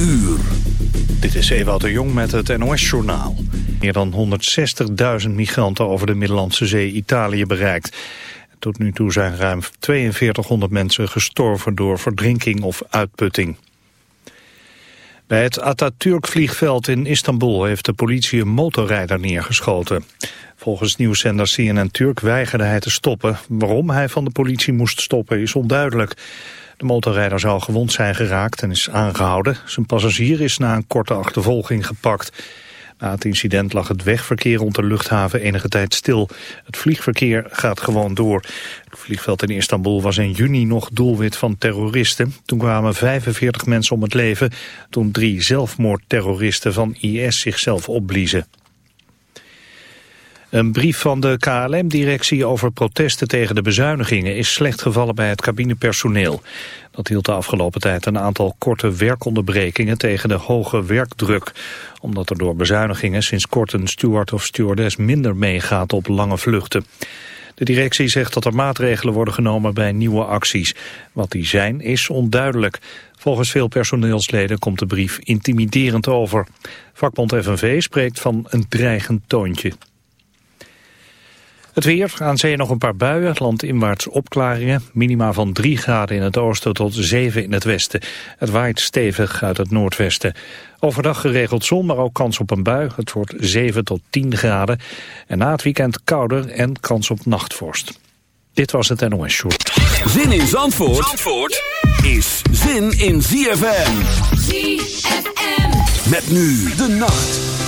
uur. Dit is Ewout de Jong met het NOS-journaal. Meer dan 160.000 migranten over de Middellandse Zee Italië bereikt. Tot nu toe zijn ruim 4200 mensen gestorven door verdrinking of uitputting. Bij het Atatürk-vliegveld in Istanbul heeft de politie een motorrijder neergeschoten. Volgens nieuwszender CNN Turk weigerde hij te stoppen. Waarom hij van de politie moest stoppen is onduidelijk. De motorrijder zou gewond zijn geraakt en is aangehouden. Zijn passagier is na een korte achtervolging gepakt. Na het incident lag het wegverkeer rond de luchthaven enige tijd stil. Het vliegverkeer gaat gewoon door. Het vliegveld in Istanbul was in juni nog doelwit van terroristen. Toen kwamen 45 mensen om het leven toen drie zelfmoordterroristen van IS zichzelf opbliezen. Een brief van de KLM-directie over protesten tegen de bezuinigingen is slecht gevallen bij het cabinepersoneel. Dat hield de afgelopen tijd een aantal korte werkonderbrekingen tegen de hoge werkdruk. Omdat er door bezuinigingen sinds kort een steward of stewardess minder meegaat op lange vluchten. De directie zegt dat er maatregelen worden genomen bij nieuwe acties. Wat die zijn is onduidelijk. Volgens veel personeelsleden komt de brief intimiderend over. Vakbond FNV spreekt van een dreigend toontje. Het weer, aan zee nog een paar buien, landinwaarts opklaringen. Minima van 3 graden in het oosten tot 7 in het westen. Het waait stevig uit het noordwesten. Overdag geregeld zon, maar ook kans op een bui. Het wordt 7 tot 10 graden. En na het weekend kouder en kans op nachtvorst. Dit was het NOS Short. Zin in Zandvoort, Zandvoort is zin in ZFM. ZFM. Met nu de nacht.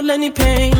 kill any pain.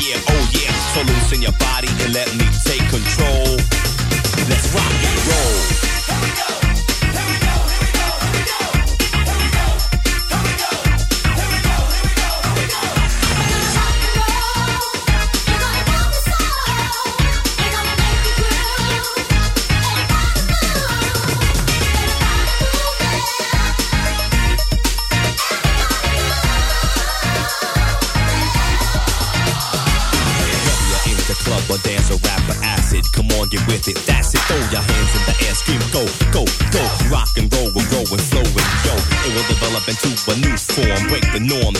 yeah, oh yeah. So loosen your body and let me take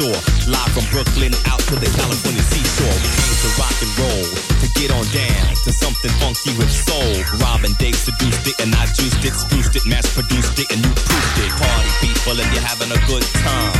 sore. Live from Brooklyn out to the California seashore. We came to rock and roll, to get on down, to something funky with soul. Robin Dave seduced it, and I juiced it, spruced it, mass produced it, and you proofed it. Party people, and you're having a good time.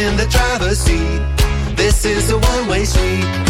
in the driver's seat. This is a one way street